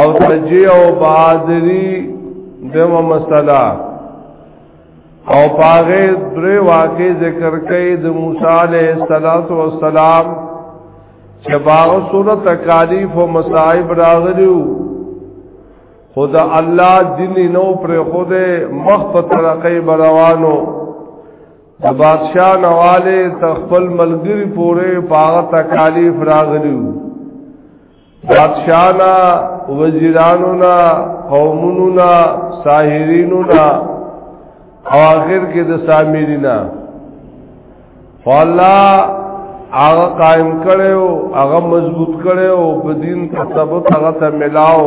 او سجی او بادری دمو مسئلہ او پاغه درې واقع ذکر کړي د موسی عليه السلام چې باغ سره تکالیف او مصائب راغلیو خدا الله دین نو پر خود مخ په ترقې بروانو د بادشاہ نواله تخپل ملګری پوره پاغه تکالیف راغلیو بادشاہنا وزیرانونا قومونونا ساحرینونا او آخر کې د سامرینا خو الله هغه قائم کړو هغه مضبوط کړو په دین په سبب هغه ته ملاو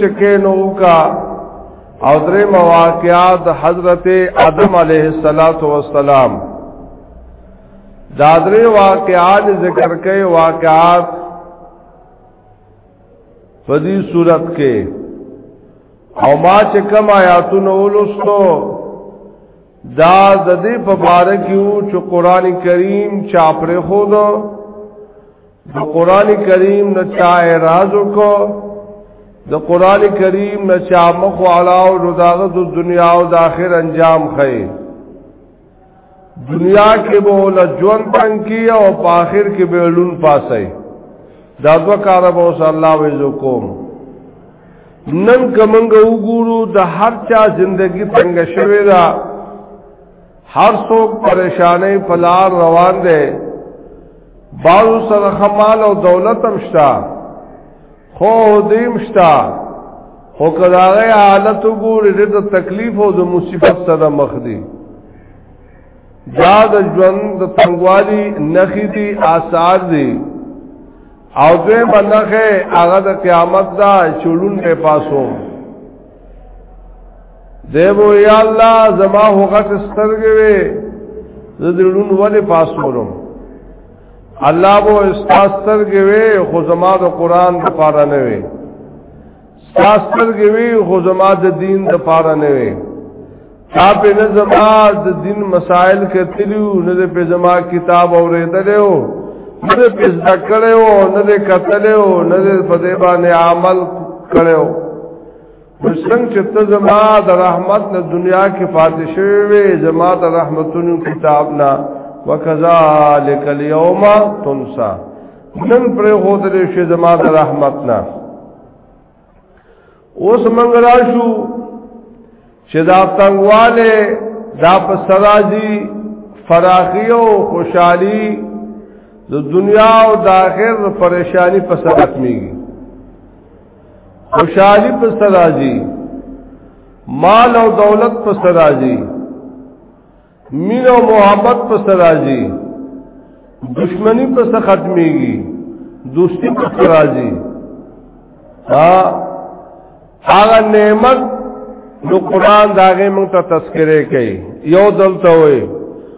چکه نو کا او درې مواقعات حضرت آدم علیه الصلاۃ والسلام دا درې واقعات ذکر کړي واقعات په دې صورت کې او ما چې کوم آیاتونه ولستو دا د دې په باره کې چې قران کریم چا پر خو د قران کریم نه چا اعتراض وکړ د قران کریم نه چا مخ علاو نو داغه د دنیا او د آخر انجام خې دنیا کې به ول ژوند تنګ کی او په آخر کې به لون پاسای دا دوه کار به اوس الله وزو کوم نن کومنګ وګورو د هر چا ژوندۍ څنګه شوی دا هر څوک پریشانې پلار روان دی بازو سره خمال او دولت هم شتا خو دیم شتا خو کداغه حالت وګورې د تکلیف او د مصیبت سره مخ دی دا د ژوند د تنګوالي نخې دي آثار دي او دوی منخه هغه د قیامت دا چړون په پاسو دیو یا الله زما هو غټ سترګې وې زه دې لون ولې پاس کولم الله وو استاستر ګوي خو زما د قران د پاره نه وي استاستر ګوي خو زما د دین د پاره نه وي تا په نه زما د دین مسائل کتلیو نه په زما کتاب اورېدلو نه په ذکر او نه کتلو نه په دې باندې عمل کړو څنګه چې ته زما د رحمت نه دنیا کې فاتح شوی وې زما د رحمتونو کتاب نه وکذالک اليوم تنسا نن پر هو د شې زما د رحمت نه اوس منګ راشو چې دا تنگواله دا په سراجی فراخی او خوشحالی د دنیا او د آخرت پریشانی په سبب میږي خوشحالی په سراجی مال او دولت په سراجی مین او محبت په سراجی دشمنی په سر ختمیږي دوستی په سراجی ها هغه نعمت نو قران داغه مونږ ته تذکرې کوي یو دلته وي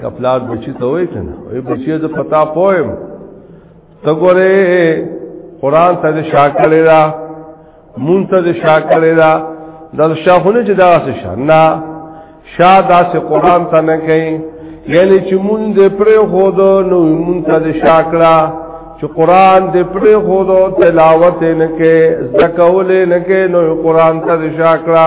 که پلار بچی ته وای کنه وای بچی ته پتا پویم ته ګوره قران ته شاکړی را مون ته شاکړی را د شاهونه چې دا څه شان نه شاه داس قران ته نه کوي یعنی چې مون دې پر خود نو مون ته شاکړه چې قران دې پر خود تلاوت نه کوي زکول نه کوي نو قران ته شاکړه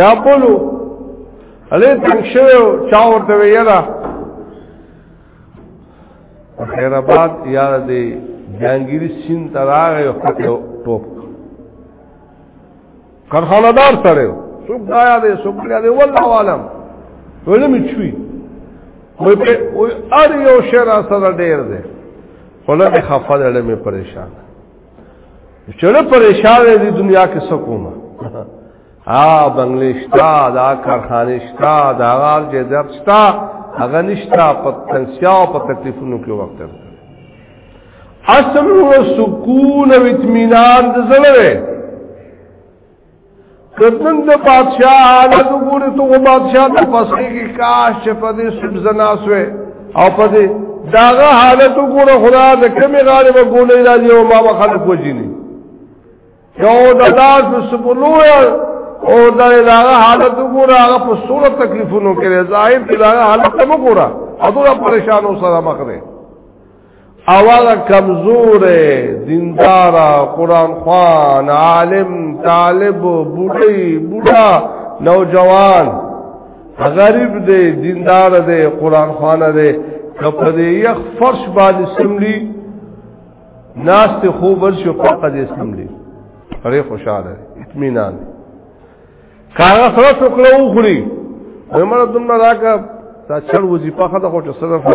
یا بولو علی تنگ شویو چاور ته ویلا خیر آباد یار دی جانگیری سین تراغه یو خط یو ټوپ کارخانه دار سره څوک دایا دی څوک لري دی والله عالم ولم چوي وای په ار یو شعر سره ډیر دی خلک خفه دړې مې پریشان چلو پریشان دی دنیا کې سکوما ها بنگلیش تا دا کارخانه شتا دا غار چې درستا هغه نشتا په تنسیا او په تکلیفونو کې وخت درته اصل و سکون و اطمینان د زړه کتن د بادشاہ حالت وګوره ته و بادشاہ د پسې کې کاش چې په دې سبزنا سوې او په دې داغه حالت وګوره خدا د کمی غالب ګولې راځي او ما خلک وځيني یو د لاس سپلو او د داغه حالت وګوره هغه په صورت تکلیفونو کې ظاهر کې داغه حالت مو ګوره اته پریشانو سره مخ دی او هغه کمزور دیندار قران خوان عالم طالب بوډي بوډا نوجوان غریب دی دیندار دی قران خوان دی کپه دی یخ فرش باندې سملی ناس ته خو بل شو پقه دې سملی ری خوشاله اطمینان کاغه سره ټوکلو خوري عمر دمر راکا تا چل وظیفه خدا خو ته صرف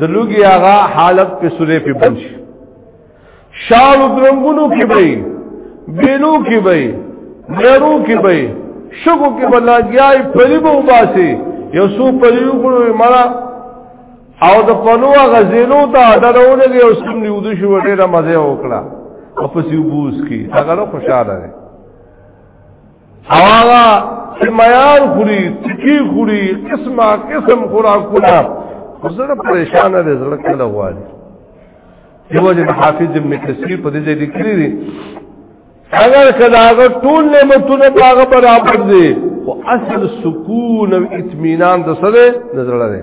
د لوګي هغه حالت په سورې په بنش شال درنګونو کې وي بینو کې وي نهرو کې وي شګو کې بلاګیای پلیبو باسي یو سو پلیو کړو مړه او د پلو غزینو ته اډرونه کې اوس کوم نیود شو ډېره مزه وکړه او پسې وبوس کی هغه خوشاله دی اوالا سمیان خوری تکی خوری قسمه قسم خوراکونه زړه پریشان دی زړه کله غواړي دیو جن حافظ ابن کثیر په دې ځای لیکلی دی اگر کداغه ټول نعمتونه باغ برابر دي او اصل سکون او اطمینان د سره نظر لري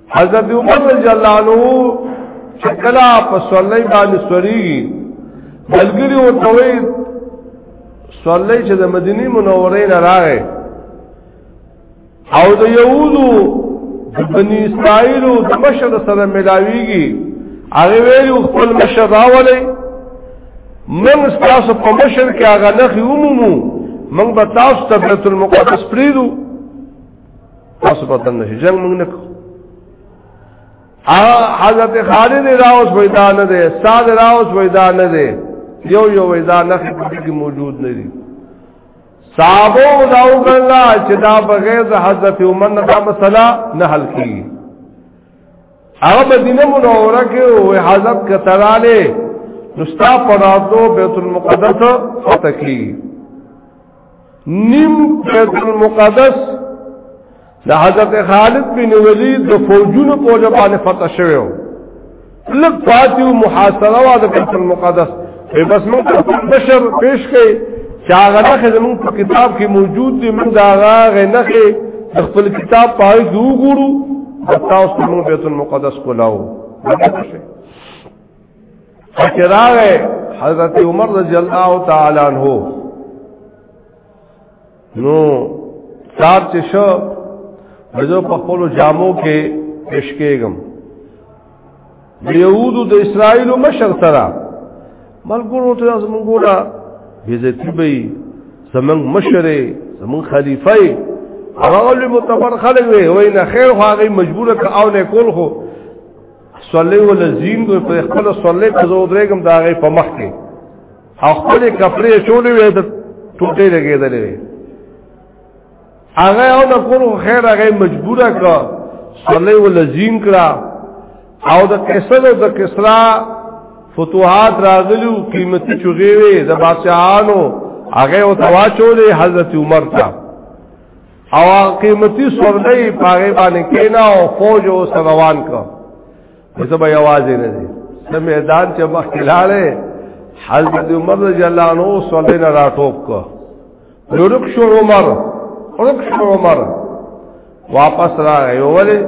حضرت عمر رضی الله عنه چکلا په صلی باندې سوري بلګری او توي صلی چې د مدینه منورې نه راغې او د یهودو د بنی اسرائیل د مشر سره ملاویږي هغه ویلو خپل مشر راولې من تاسو په مشر کې هغه نه خو مومو من به تاسو ته بیت المقدس پریدو تاسو په تن نشي جنگ موږ نه کو حضرت خالد راوس وېدا نه دي استاد راوس وېدا نه دي یو یو وېدا نه کې موجود نه دي صحابو داو کړلا چې دا بغیر حضرت عمر نه دا مسله نه حل کیږي هغه مدینه منوره کې وې حضرت کتراله نستا پراتو بیت المقدس فتح کیږي نیم بیت المقدس د حضرت خالد بن ولید د فوجونو په وجه باندې فتح شوی و لږ پاتې او محاصره و د بیت المقدس په بس موږ ته بشر پیش کړي چې هغه نخې زموږ په کتاب کې موجود دی موږ دا هغه نخې د خپل کتاب په اړه وګورو تاسو موږ بیت المقدس کولاو فکراغه حضرت عمر رضی الله تعالی عنہ نو صاحب چې شو بجو په خپل جامو کې پیش کېږم یهودو د اسرائیل مشر سره ملګرو ته زمونږ ګوره بیزتی به زمونږ مشر زمونږ خلیفہ هغه متبر خلک وي وای نه خیر خو هغه مجبور ک او نه کول خو صلی ول زین دوی په خپل صلی په زو درېګم دا غي په مخ کې او خپل کپڑے چولې وې د ټوټې لګېدلې وې هغه او د کور خیر هغه مجبوره کړ صلی ول زین کړه او د قیصر او د کسرا فتوحات راغلو قیمتي چوغې وې د بادشاہانو هغه او تواچولې حضرت عمر ته او قیمتي سوردی پاغه باندې کینا او فوج او سروان کو زه به आवाज نه دي سم میدان چې مخ کلاله حضرت عمر رضی الله عنه سوردی نه راټوب کو لورک شو عمر لورک شو عمر واپس راغی وله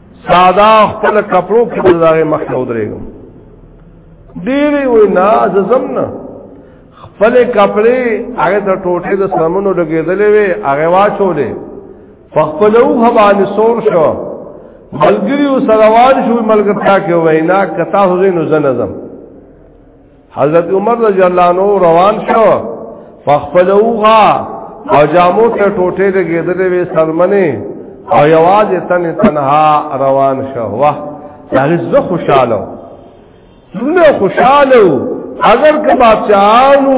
ساده خپل کپړو کې بلدارې مخ ته ودرېږم ډېرې وې نه زم نه خپل کپړې هغه د ټوټې د سمونو لګېدلې وې هغه واچولې په خپل وه باندې سور شو ملګری او سروان شو ملګرتا کې وینا کتا هوې نو زنزم حضرت عمر رضی الله عنه روان شو فخفلوها او جامو ته ټوټه د ګیدلې وې سلمنه او یواز تن تنها روان شو واه هغه زه خوشاله زونه خوشاله اگر که بادشاہانو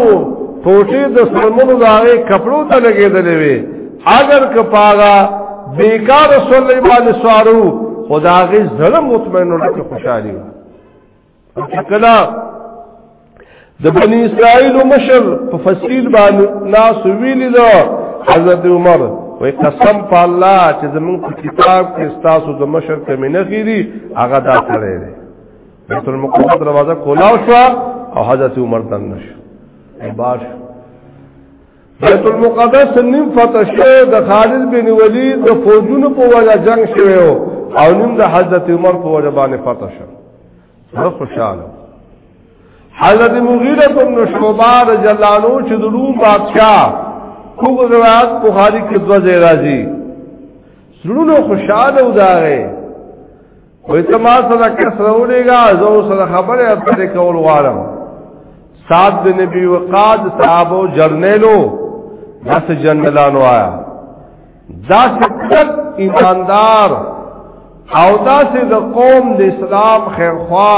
ټوټه د سلمنو داغه کپړو ته لګیدلې وې اگر که پاغا بیکار سلیمان سوارو خداغه ظلم مطمئن ورته خوشالي کله د بنی اسرائیل مشر په فصیل باندې لاس ویل دا حضرت عمر وې قسم په الله چې زموږ په کتاب کې تاسو د مشر کمی نه کیدی هغه دا کړی دی بیت المقدس دروازه کولاو شو او حضرت عمر دن نشو باش بیت المقدس نیم فتح شو د خالد بن ولید د فوجونو په وجه جنگ شوی او نیم د حضرت عمر په وجه باندې فتح شو زه خوشاله حضرت مغیره بن شعبہ رضی الله عنه چې د روم بادشاہ کوم روایت بخاری کې دوه ځای راځي سړونو خوشاله وداغه وې ته ما سره کس راولېګا زه سره خبره اترې کول غواړم صاحب د نبی وقاد صحابو جرنیلو داس جنرالانو آیا دا سکت ایماندار او دا سه د قوم د اسلام خیرخوا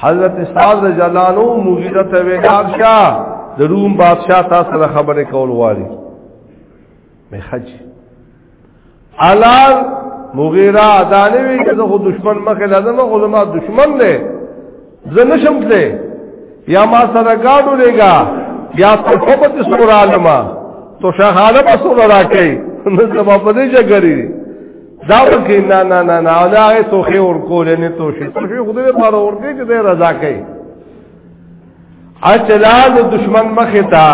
حضرت سعد جلانو مغیره ته ویلار شاه د روم بادشاہ تاسو سره خبره کول غواړي مې خج حلال مغیرہ دانوی چې زه خو دشمن مخه لازم خو زما دشمن دی زه نشم تله یا ما سره گاډو لګا یا په خپل سور عالم تو شغاله په سور راکې نو زما په دې جګری دا ورکې نه نه نه نه دا هغه توخه ور کولې نه توشه توشه خدای په اړه ورکې چې رضا کوي اچلا د دشمن مخه تا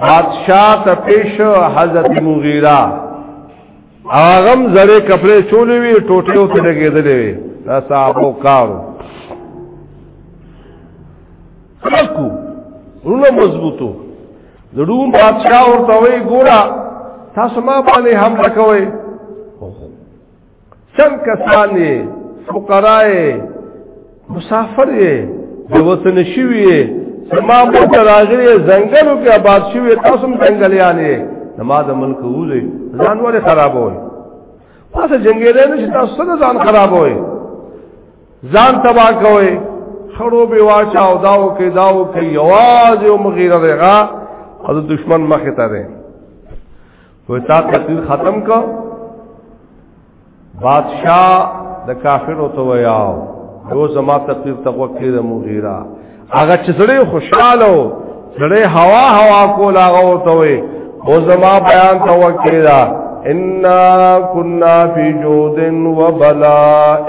بادشاہ ته پیش حضرت مغیرہ اغم زره کپڑے چولې وی ټوټې او ته لګېدلې وی دا صاحبو کارو کلکو رونه مضبوطو د روم بادشاہ ورته وی ګورا تاسو ما باندې حمله کوئ سم کسان یې فقرا یې مسافر یې د وطن شوی یې زما په تراغری زنګلو کې آباد شوی تاسو هم زنګلیان یې زما د ملک وځي ځان ولې خرابوي تاسو جنگې نه چې تاسو څنګه ځان خرابوي ځان تباہ کوي خړو به واچا او داو کې داو کې یواز او مغیره دغه او دشمن مخه ته وې تا تقریر ختم کو بادشاہ د کافرو ته ویاو یو زما تقریر ته وکړه د مغیره هغه چې سړی خوشاله و سړی هوا هوا کول هغه ورته وي او زما بیان ته وکړه ان كنا في جود وبلاء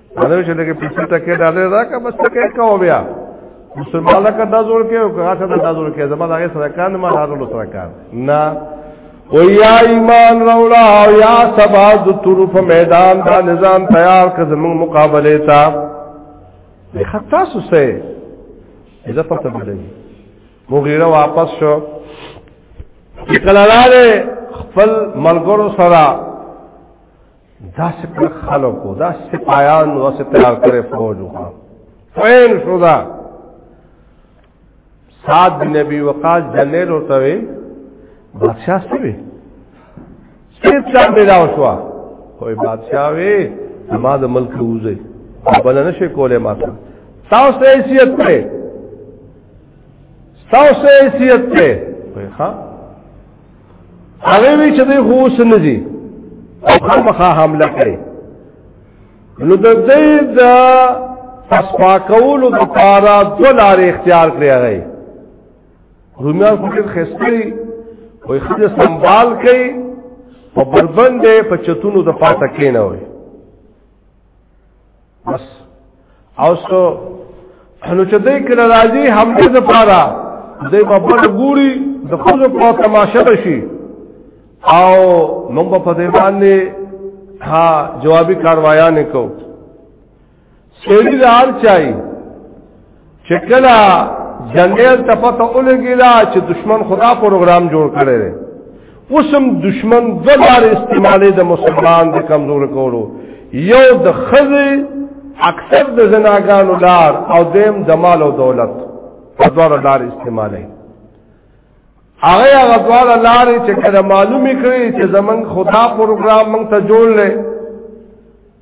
دا چې دغه پیسې ټکه ډالر راکا بس ټکه کاو بیا مسلمان لکه دا زور کې او هغه ته دا زور کې زما هغه سره کار نه ما هغه سره کار نه و یا ایمان رولا او یا سبا د طرف میدان دا نظام تیار کړ زموږ مقابله تا به خطا سوسه اذا پته بلې مغیره واپس شو کله راغله خپل ملګرو سره دا سکر خلقو دا سپایان و سپیار کرے فوجو خان فین شدا سعد بن ابی وقاص جنیل ہوتا وی بادشاہ سے بھی صرف چار بیدا شوا کوئی بادشاہ وی زما د ملک وزي بل نه شي کوله ما ته تاسو ته حیثیت ته تاسو ته حیثیت ته وای ها هغه وی چې دوی خو سن دي او خامخا حمله کوي نو د دې د تصفا کولو د پارا دولار اختیار کړی هغه رومیان خو ډېر خستري وي خځه سنبال کوي په بربند په چتونو د پاته کینوي بس او سو نو چې دې کله راځي هم دې لپاره دې په بل ګوري د خپل په تماشه شي او موږ په دې باندې ها جوابي کاروایانه کو سړي لار چای چې کله جنرال ته پته ولګی دا چې دشمن خدا پروګرام جوړ کړی دی اوسم دشمن دلار استعمالې د مسلمان د کمزور کولو یو د خزي اکثر د زناګانو لار او دیم د مال او دولت په دوار لار استعمالې هغه هغه دوار لار چې کله معلومې کړې چې زمنګ خدا پروګرام موږ ته جوړ لې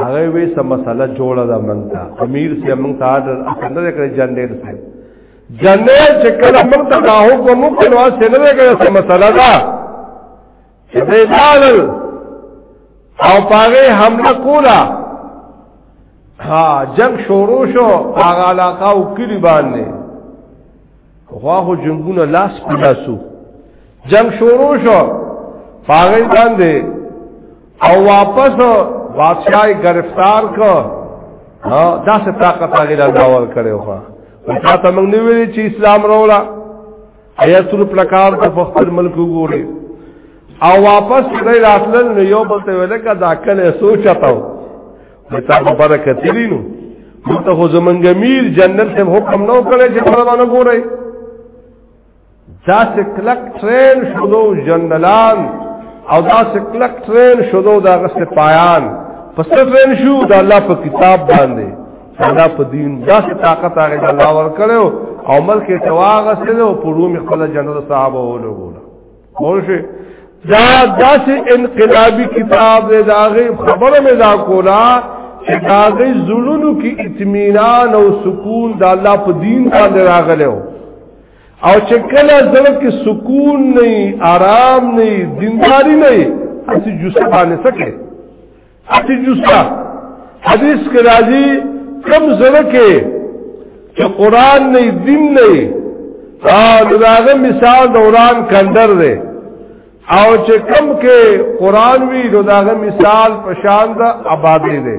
هغه وې سم مسله جوړه ده مونږ ته امیر سي مونږ ته آرډر اخلي کړی جنرال سي جنرال چې کله مونږ ته دا حکم وکړو چې نه کړی سم مسله ده چې دې دالل او پاره حمله کولا ها جنگ شروع شو هغه علاقه او کلی باندې خو خو جنگونه لاس په لاسو جنگ شروع شو پاغی باندې او واپس بادشاہ گرفتار کو ها دا څه طاقت هغه لا داور کړو ها تا ته موږ نه ویلي چې اسلام راولا ایا ټول پلکار ته فخر ملک وګوري او واپس دې راتلل نو یو بل ته ویل کا دا کله سوچتاو کتاب پر کتلی نو مته خو زمنګ میر جنت ته حکم نو کړی چې پر باندې ګورای دا سکلک ټرین شودو جنرالان او دا سکلک ټرین شودو دا غسه پایان پس ټرین شو دا الله په کتاب باندې دا په دین دا طاقت هغه الله ور کړو او ملک ته واغسته او پروم خپل جنرال صاحب ولګو موشه دا داسې انقلابي کتاب دی دا غي خبره مې دا کولا چې دا غي زړونو کې اطمینان او سکون د الله په دین باندې راغلو او چې کله زړه کې سکون نه آرام نه دینداری نه اسی جوسه باندې سکه اتی جستا حدیث کې راځي کم زره کې چې قران نه دین نه او داغه مثال دوران کندر دی او چې کم کې قران وی داغه مثال پشان د آبادې دی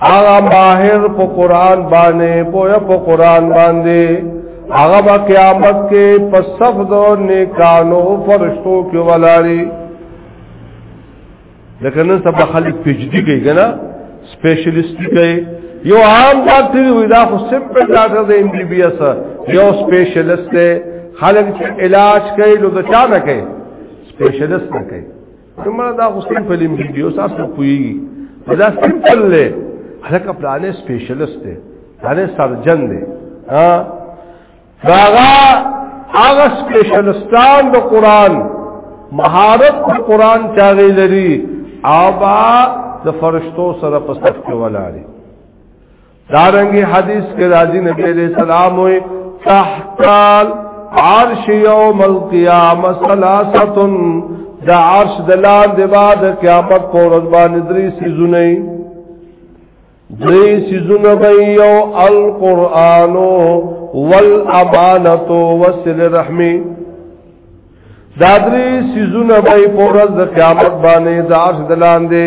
هغه ماهر په قران باندې پوهه په قران باندې هغه په قیامت کې په صف دو نیکانو فرشتو کې ولاري لکه نن سبا خلک پیجدي کوي کنه سپیشلیسټي کوي یو عام ډاکټر وي دا خو سمپل ډاکټر دی ایم بی بی اس یو سپیشلیسټ دی خلک علاج کوي لو د چا نه کوي سپیشلیسټ نه کوي کمره دا حسین په لیم ویډیو تاسو کوی دا سمپل له هغه پلانې سپیشلیست دی هغه سرجن دی ها هغه هغه سپیشلیستان د قران مهارت په قران چاغې لري او با د فرشتو سره په صف کې ولاړي دارنګي حدیث کې راځي نبی علیہ السلام وي تحت عرش یوم القیامه ثلاثه د عرش دلان د بعد قیامت پر ورځ باندې درې سيزونه درې سيزونه به یو القرآن والامانه وسل رحمی دا درې سيزونه به پر ورځ د قیامت باندې د عرش دلان دی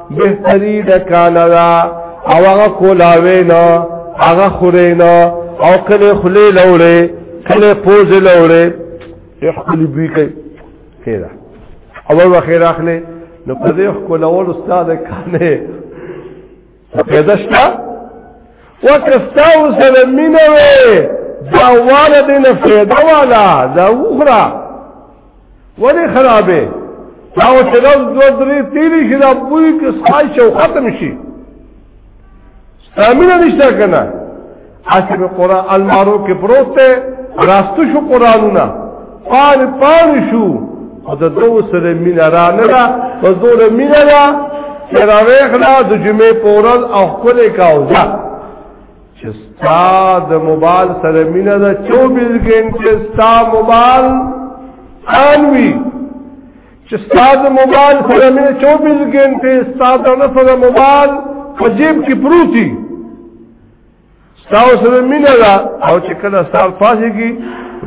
بهتري د کانا دا او هغه کولاوي نه هغه خوري نه او کله خلې لورې کله پوز لورې خپل بي کوي خیره اول وخیر اخلي نو په دې خپل اول استاد کانه پیدا شته وکستا وسره مينوي دا والا دې نه فائدہ والا دا وخره ولی خرابه دا و چې روز دو درې تیری شي دا بوی کې سای شو ختم شي ستامینه نشته کنه اسی په قران المارو کې پروت دی راستو شو قرانونه پان پان شو او د دوه سره مين را نه را په زور مين را چې راوېخلا د جمعې پورل او خپل کاوځه چې ستا د موبایل سره مینه ده 24 غنټه ستا موبایل آن وی چې ستا د موبایل سره مینه 24 غنټه ستا د سره موبایل په جیب کې پروتي ستا سره مینه ده او چې کله ستا فاسي کې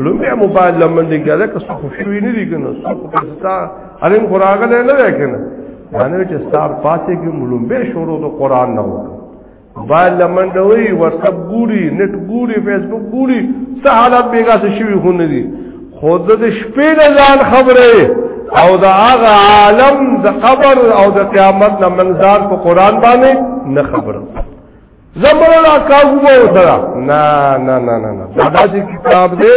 لومه موبایل لمنډي کړه که څه خوشي وی نه دي کنه څه ستا الین قرآن نه ده کنه باندې چې ستا فاسي کې ملومبه شروع د قرآن نه وکړه بال لمنډه وي واتساپ ګوري نت ګوري فیسبوک ګوري څه حالات بیګا څه شوی خو نه دي خود د شپې نه ځان خبره او د هغه عالم د قبر او د قیامت نه منځان په قران باندې نه خبره زمره لا کاغو وو سره نه نه نه نه دا داسې کتاب دی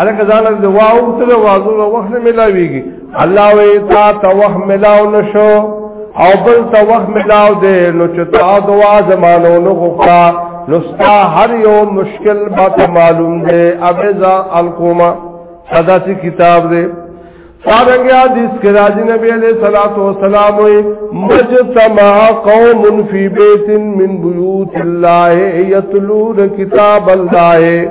الکه ځان د واو تر وازو نو وخت نه ملاويږي الله وې تا ته وخت ملاو نشو او بل ته وخت ملاو دې نو چې تا دوا زمانو نو غفا نو ستا هر یو مشکل با ته معلوم دې ابزا القوما صدا سي کتاب دې سارنګ حدیث کې راځي نبی عليه الصلاه والسلام وي مجتمع قوم في بيت من بيوت الله يتلون كتاب الله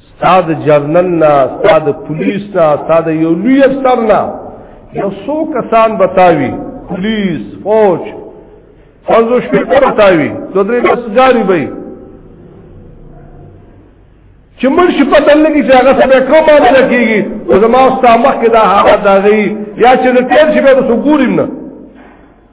استاد جرنل نه استاد پولیس نه استاد یو لوی افسر نه یو څو کسان بتاوي پولیس فوج فوزو شپه بتاوي دوه درې بس جاری وي چې مرشي پته لګي چې هغه سره کوم باندې کیږي او زما استاد مخ کې دا هغه داغي یا چې تیر شي به وسو ګوریم نه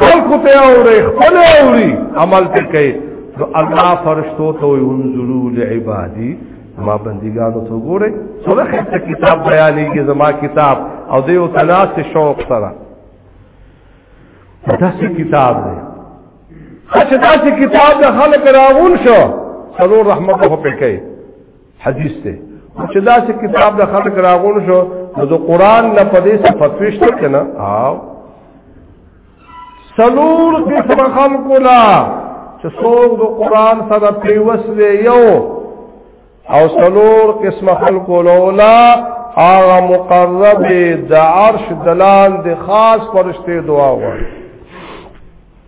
خلقو ته اوري خپل اوري عمل ته کوي نو الله فرشتو ته وي انظروا لعبادي ما بندګانو ته ګوره سره خسته کتاب بیانېږي زما کتاب او د یو تلاش شوق سره داسې کتاب دی خاصه داسې کتاب د خلک راغون شو سرور رحمت په پکې حدیث ته چې دا چې کتاب د خلق راغون شو نو د قران نه په دې څه فتوی شته کنه او سلور قسم خلقو لا چې څوک د قران سره پیوس دی یو او سلور قسم خلقو لولا هغه مقرب د عرش دلان د خاص فرشته دعا وایي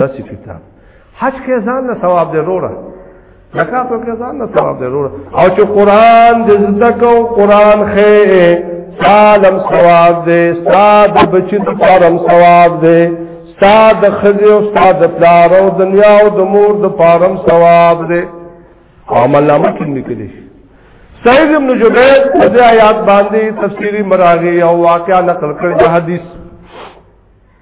داسې کتاب حج کې ځان له ثواب دی وروره زکات کې ځان له ثواب دی وروره او چې قران دې زده کو قران خې سالم ثواب دی ساد بچی د پرم ثواب دی ساد خزي او ساد پلار او دنیا او د مور د پرم ثواب دی او ملامت نکړي سید ابن جبیر د آیات باندې تفسیری مراغي او واقعا نقل کړی حدیث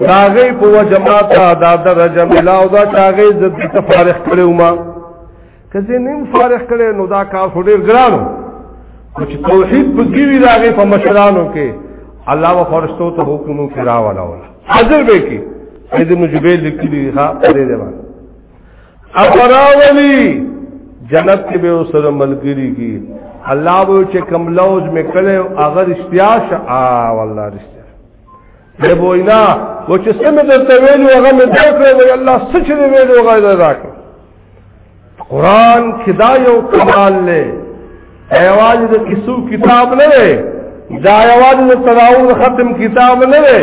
داغی په وجماتا دا درجه ملاو دا چاغی زد ته فارغ کړو ما کزه نیم فارغ کړي نو دا کار خو ډیر ګرانو چې توحید په کیوی داغی په مشرانو کې الله و فرشتو ته حکمو کې راولا ولا حاضر به کې دې نو جبیل لیکلی ښا پرې دی باندې افراولی جنت کې به سره ملګری کی الله به چې کم لوز مې کړي او اگر اشتیاش آ والله رشتیا دی بوینا و چې سمه درته ویلو هغه مې دا کړو وی الله سچ دې ویلو هغه دا راکړ قران کې دا یو کمال له ایواز د کیسو کتاب نه دی دا ایواز د تراور ختم کتاب نه دی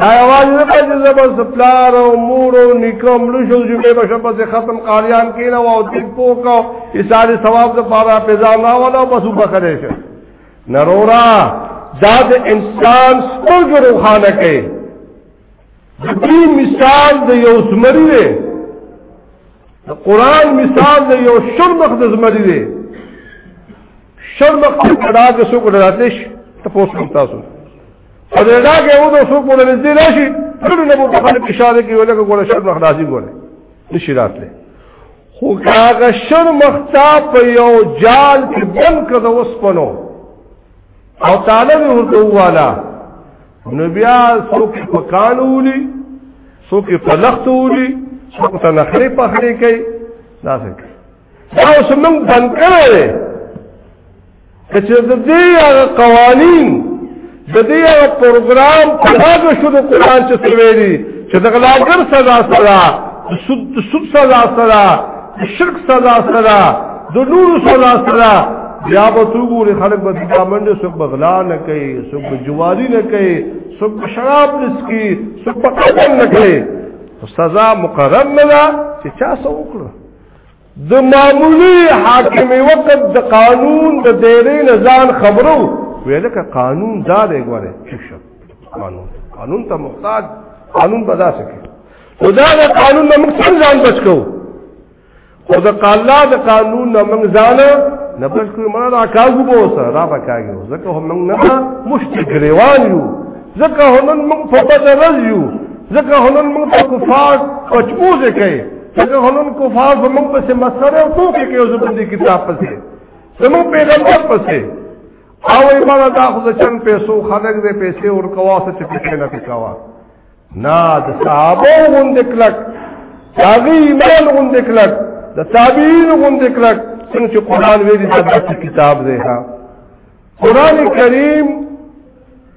دا ایواز نه پاتې زبر سپلار او مور او نکم لشو چې به بشپا سے ختم قاریان کینا او دې پوکا ایساره ثواب د پاره پیدا نه ولا بس وبخره شه نرورا دا د انسان سترګې روښانه کوي دې مثال د یو زمری دی د قران مثال د یو شرمخ د زمری دی شرمخ په کډا کې څوک راتلش تاسو کوم تاسو په دې دا کې و د څوک په نږدې راشي ټول نه په خپل اشاره کې ولګه ګوره شرمخ راځي ګوره نشي راتله خو کاغه شر مختا په یو جال کې بند کړ د وسپنو او تعالی به ورته والا نو بیا څوک په کان ولي څوک په لخت ولي څوک ته نخري په خري کوي دا څه دا اوس موږ بند کړی چې د دې هغه قوانين د دې هغه پروګرام په هغه شو د قران چې سویلي چې د غلاګر سزا سره سود سود سزا سره شرک سزا سره د نور سزا سره بیا به تو ګوري خلک به د منډه سب بغلا نه کوي سب جواری نه کوي سب شراب نسکی سب پکړن نه کوي سزا مقرر نه ده چې چا څه وکړه د معمولی حاکم وقت د قانون د دیرې نزان خبرو ویل که قانون دا دی غواړي چشم قانون قانون ته محتاج قانون بدا سکے نو دا د قانون نه موږ څنګه ځان بچ کوو خو د الله د قانون نه موږ ځان نه بچ کوو مړه دا کاغو به وسه را پکاږي ځکه هم موږ نه مشتي ګریوان یو ځکه هم موږ په بدل یو ځکه هم موږ په کفار پچموزه کوي څنګه غنون کفار زموږ پسې مسره او ټوکې کوي او زموږ دې کتاب پسې زموږ پیغمبر پسې او ایمان دا خو د چن پیسو خلک دې پیسې ور کوا څه چې پیسې نه پکوا نه د صحابه غوند کلک هغه ایمان غوند کلک د تابعین غوند کلک څنګه چې قران ویلي دا کتاب دی ها قران کریم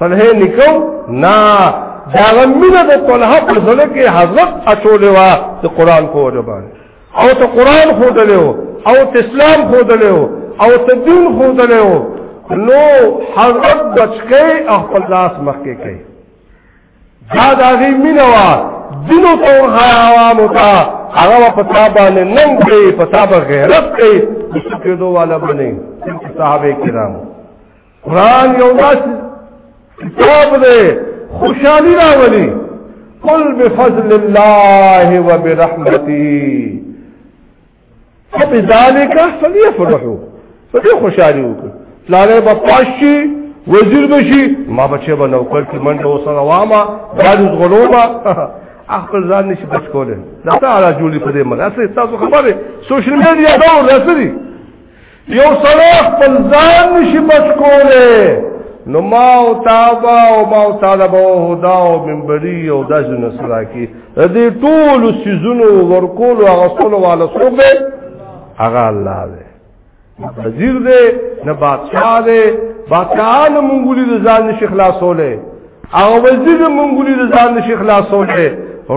طلحه نکو نا داغه مینه د طلحه په زړه کې حضرت اچولې وا د قران په وجه باندې او ته قران خو دلو او ته اسلام خو دلو او ته دین خو دلو نو حضرت بچکی خپل لاس مخکې کوي دا داغه مینه وا دینو ته عوامو ته هغه په تابه نه نن کوي په تابه غیرت کوي چې دوه والا باندې صحابه کرامو قرآن یو داس کتاب دے خوشحالی راولی قل بفضل اللہ و برحمتی فبذالک فلیفرحو فدی خوشحالی وکر پلارے با پاشی وزیر بشی ما بچه با نوکر کی من دو سر واما دادوز غلوما اخبر زان نشی بچ کوله دا تا علا جولی پده من اصلی تاسو خبره سوشل میڈیا دور اصلی یو سره خپل ځان نشي بچ کوله نو ما او تابا او ما او طالب او هدا او منبري او داسې نسلا کې دې ټول سيزونو ورکول او غسل والا څوک دی هغه الله دی وزیر دی نه بادشاہ دی بادشاہ نه مونږ لري ځان نشي خلاصوله هغه وزیر منګولی د ځان شیخ لا سوچه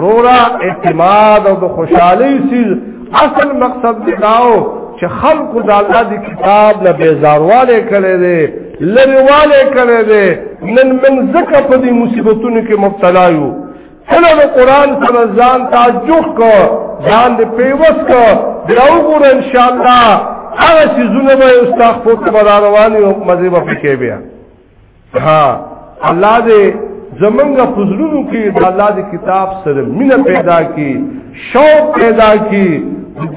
رورا اعتماد او د خوشحالي سیز اصل مقصد داو چې خلق د الله دی کتاب نه بیزارواله کړي دي لریواله کړي دي نن من زکه په دې مصیبتونو کې مبتلا یو کله د قران سره ځان تعجب کو ځان دې پیوس کو بیا وګور ان شاء الله هغه سيزونه به استغفر تبارک رواني او مزه به پکې بیا ها الله دې زمونږ پزړونو کې د الله د کتاب سره مینه پیدا کی شوق پیدا کی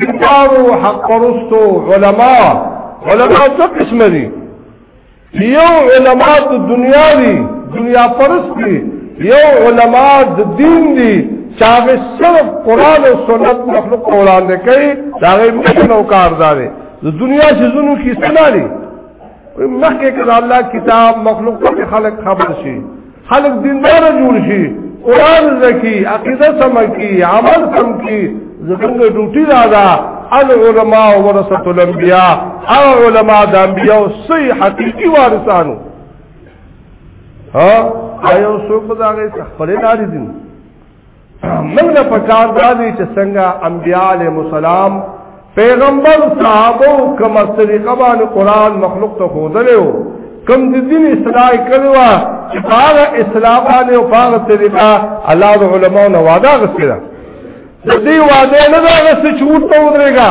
دکارو حق پرستو علما علما څه قسم دي یو علما د دنیا دي دنیا پرست دي یو علما د دین دي چاغه صرف قران او سنت مخلوق وړاندې کوي دا غي مشنو کاردار دي د دنیا شزونو کې سنالي مخکې کړه الله کتاب مخلوق ته خلق خبر شي خلق دیندار جوړ شي قران زکی عقیده سم کی عمل سم کی زمونږ ډیوټي دا ده العلماء ورثه الانبیاء او علماء د انبیاء صحیح حقيقي وارثانو ها ایو څوک دا غي خپل لاري دي موږ له پکار دی چې څنګه انبیاء علیهم السلام پیغمبر صحابه کوم طریقه باندې قران مخلوق ته خودلو کوم د دین اصلاح کړو چې هغه اصلاح باندې او هغه طریقه الله د علماو نه وعده غوښتله د دې وعده نه دا غوښته چې ورته ودرېګا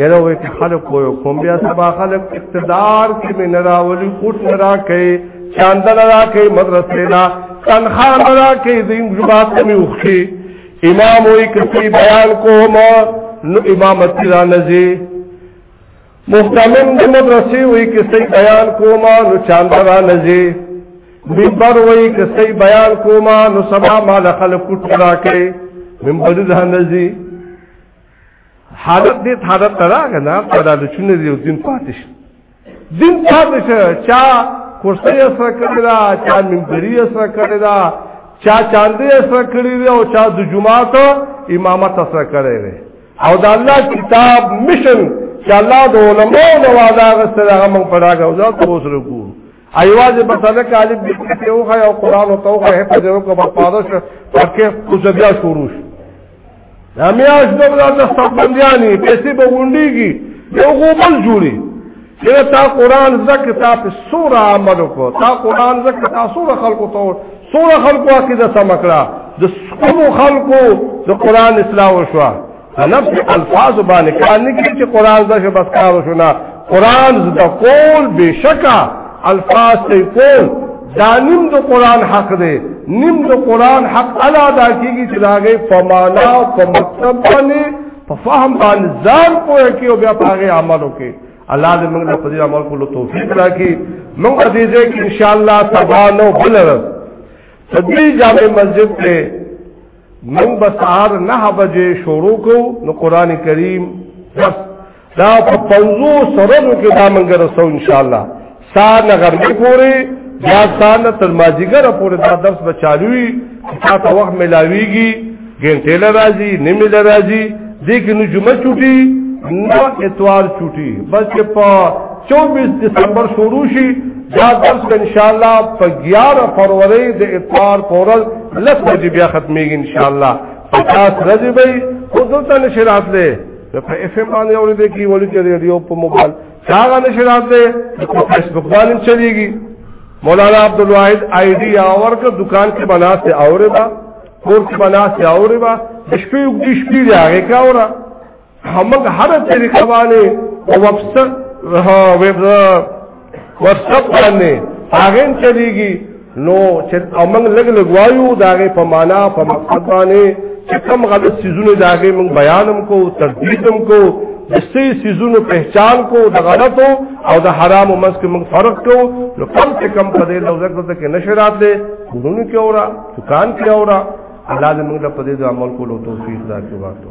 یره وې چې خلک کوو کوم بیا سبا خلک اقتدار کې مې نه راولي اوټ نه راکې چاند نه راکې مدرسې نه تنخوا نه راکې دین جماعت مې وخی امام وې کسي بیان کوم نو امامت را نزي محتمم د مدرسې وې کسي بیان کوم نو چاند را نزي منبر وې کسي بیان کوم نو سبا مال خلک اوټ راکې منبر ځان نزي حالت دې حالت ترا غنا پیدا د چونه دی دین پاتش دین پاتش چا کرسی اسره کړی دا چا منبری اسره کړی دا چا چاندې اسره کړی دی او چا د جمعات امامت اسره کړی دی او دا الله کتاب مشن چې الله د علماء د وعده غسر هغه موږ پراګه او ځات اوس رکو ایواز په سره کالب دې او خو قرآن او توخه په دې کو په پادش پکې کوزبیا شروع شو دا میاش به دا دستبندیانی پیسې به غونډیږي یو غوبل جوړي چې تا قران زکه تا په سوره عمل کو تا قران زکه تا سوره خلقو ته سوره خلقو عقیده سمکړه د سمو خلقو د قران اصلاح وشو نفس الفاظ باندې کار نه کیږي چې قران زکه بس کار وشو نه قران زده کول بشکا الفاظ ته کول دا نیم د قران حق دی نیم د قران حق الا ادا کیږي چې داګه په معنا او په مقصد باندې په فهم باندې ځان پوهه کې او بیا په هغه عمل وکړي الله دې موږ له فضیلت عمل کولو توفیق راکړي موږ دې دې کې ان شاء الله سبا نو بلر تدبیر جامع مسجد ته موږ به سهار 9 بجې شروع کوو نو قران کریم درس دا په پوزو سرونو کې دا منګه رسو ان شاء الله سار نه غرمه پورې یا سار نه تر ماجیګر پورې دا درس بچالوي تا ته وخت ملاويږي ګنټه لراځي نیمه لراځي دې کې نو جمعه چټي نو اتوار چټي بس چې په 24 دسمبر شروع شي دا درس ان شاء الله په 11 فروری د اتوار پورل لږ بیا ختميږي ان شاء الله 50 ورځې به خو دلته نشرات لري نو په اف ام باندې اورې دې کی وړي چې ریډیو په موبایل څنګه نشرات ده په فیسبوک باندې چلیږي مولانا عبد الواحد آی ډی اور کا دکان کې بنا سے اورې با کور کې بنا سے اورې با د شپې یو د شپې راغې کا اورا همغه هر طریقه باندې او وبسټ ویب واتساپ باندې هغه چلیږي نو چې امنګ لګ لګ وایو داغه په معنا په مقصد باندې چې کم غلط سيزونه داغه موږ بیانم کو تردیدم کو د سي سيزونو پہچان کو د غلطو او د حرامو منځ کې موږ فرق کو نو کم څه کم په دې لوځه کې کې نشرات دي ګورونه کې اورا دکان کې اورا الله دې موږ له پدې د عمل کولو توفیق راکړي واټو